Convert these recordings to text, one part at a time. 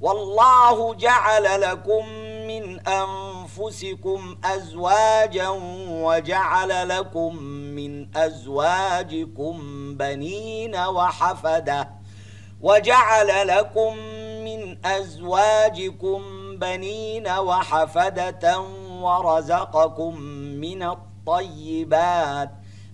والله جعل لكم من أنفسكم أزواجا وجعل لكم من أزواجكم بنين وحفدة وجعل لكم من أزواجكم بنين وحفدة ورزقكم من الطيبات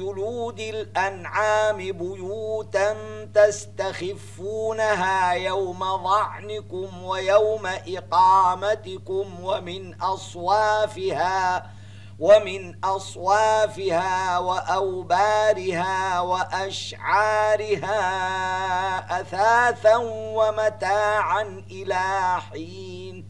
جلود الأنعام بيوتا تستخفونها يوم ضعنكم ويوم إقامتكم ومن أصوافها ومن أصوافها وأوبارها وأشعارها أثاثا ومتاعا إلى حين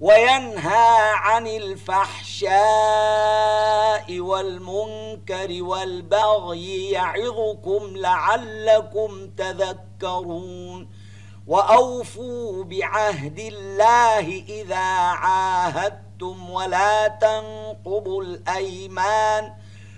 وينهى عن الفحشاء والمنكر والبغي يعظكم لعلكم تذكرون وأوفوا بعهد الله إذا عاهدتم ولا تنقضوا الأيمان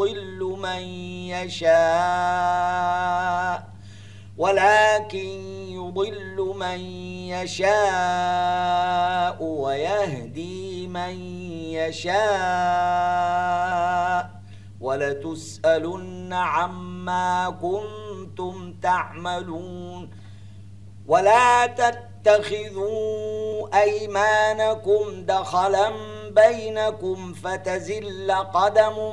يضل من يشاء ولكن يضل من يشاء ويهدي من يشاء. ولتسألن عما كنتم تعملون. ولا تتخذوا أيمانكم دخلا بينكم فتزل قدم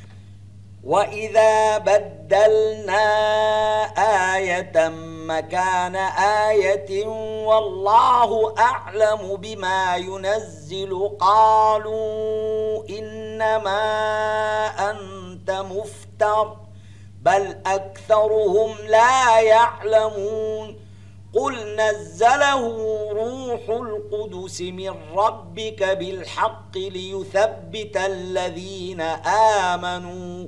وإذا بدلنا آية مكان آية والله أعلم بما ينزل قالوا إنما أنت مفتر بل أكثرهم لا يعلمون قل نزله روح القدس من ربك بالحق ليثبت الذين آمنوا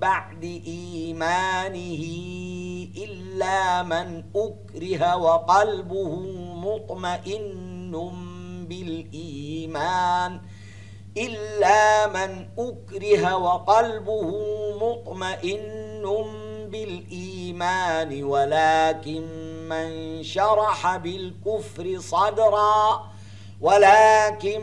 بعد إيمانه إلا من أكره وقلبه مطمئن بالإيمان. إلا من أكره وقلبه مطمئن بالإيمان ولكن من شرح بالكفر صدرا ولكن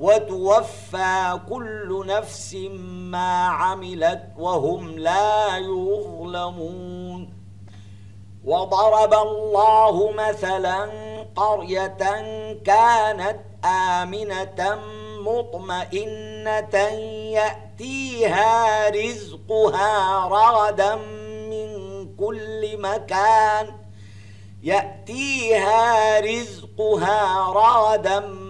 وتوفى كل نفس ما عملت وهم لا يظلمون. وضرب الله مثلا قرية كانت آمنة مطمئنة يأتيها رزقها رغدا كل مكان. يأتيها رزقها رادا من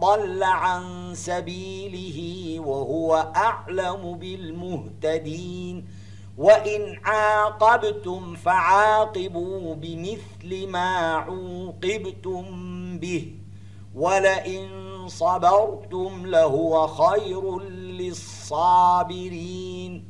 ضل عن سبيله وهو أعلم بالمهتدين. وإن عاقبتم فعاقبوا بمثل ما عوقبتم به ولئن صبرتم لهو خير للصابرين.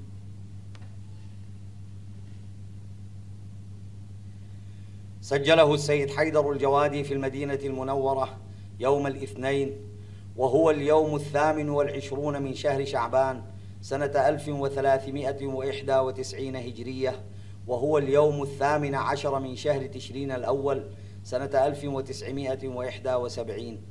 سجله السيد حيدر الجوادي في المدينة المنورة يوم الاثنين وهو اليوم الثامن والعشرون من شهر شعبان سنة 1391 هجرية وهو اليوم الثامن عشر من شهر تشرين الأول سنة 1971